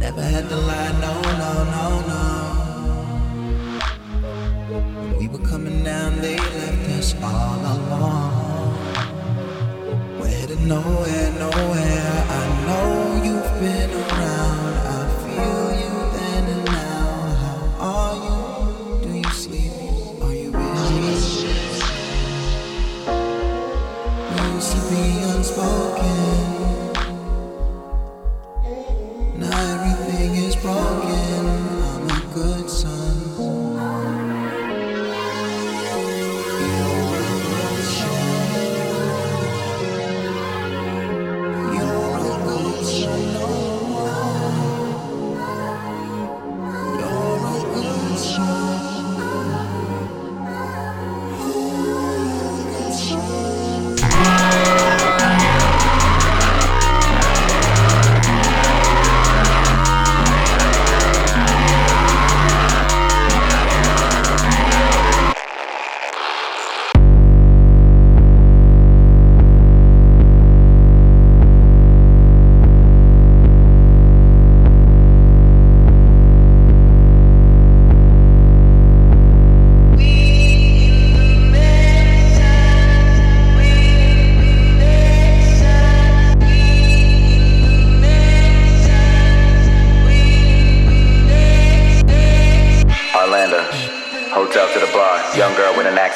Never had to lie, no, no, no, no. We were coming down, they left us all alone. We're headed nowhere, nowhere. I know you've been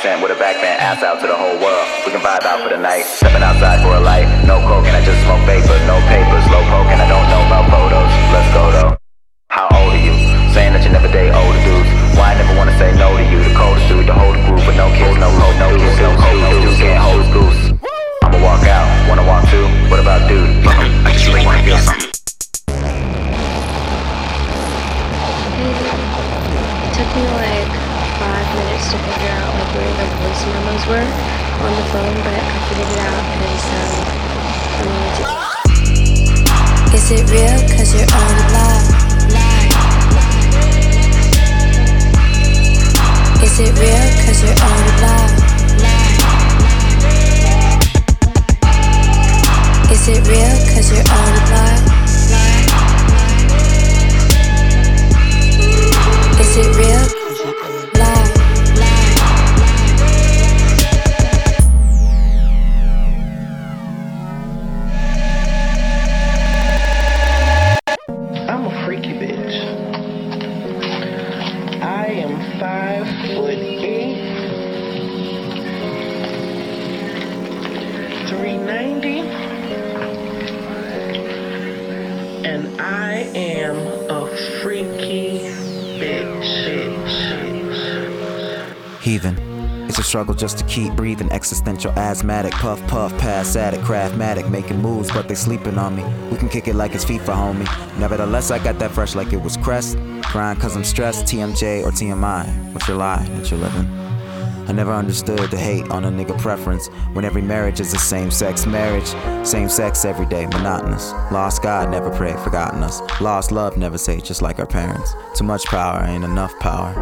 accent, with a back band, ass out to the whole world. We can vibe out for the night. Stepping outside for a light. No coke and I just smoke vapor. No paper, slow poke and I don't know about photos. Let's go though. How old are you? Saying that you never date older dudes. Why I never wanna say no to you? The coldest dude, the whole group, but no kids, no hope, no kids, no hope, no dudes can't hold his goose. I'ma walk out, wanna walk too. What about dude? I just really wanna feel something. It took me like five minutes to figure out like where the memos were on the phone, but I figured it out because um, gonna. Is it real? Cause you're on live. Is it real? Cause you're on live. Is it real? Cause you're on live. Is it real? I am a freaky bitch. Heathen. It's a struggle just to keep breathing. Existential asthmatic, puff puff, pass at it, craftmatic, making moves, but they sleeping on me. We can kick it like it's FIFA, homie. Nevertheless, I got that fresh like it was Crest. Grind cause I'm stressed, TMJ or TMI. What's your lie? What you living? I never understood the hate on a nigga preference when every marriage is a same sex marriage. Same sex every day, monotonous. Lost God, never prayed, forgotten us. Lost love, never say, just like our parents. Too much power, ain't enough power.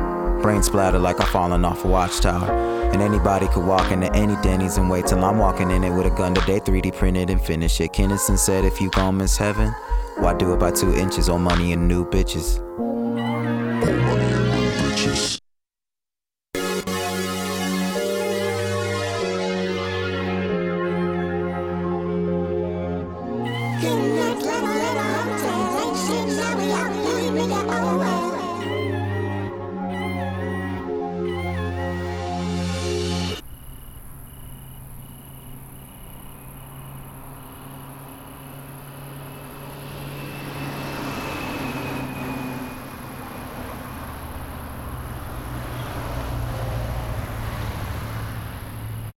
Brain splatter like I'm falling off a watchtower. And anybody could walk into any Denny's and wait till I'm walking in it with a gun today, 3D printed and finish it. Kennison said, if you gon' miss heaven, why do it by two inches? Old money and new bitches. In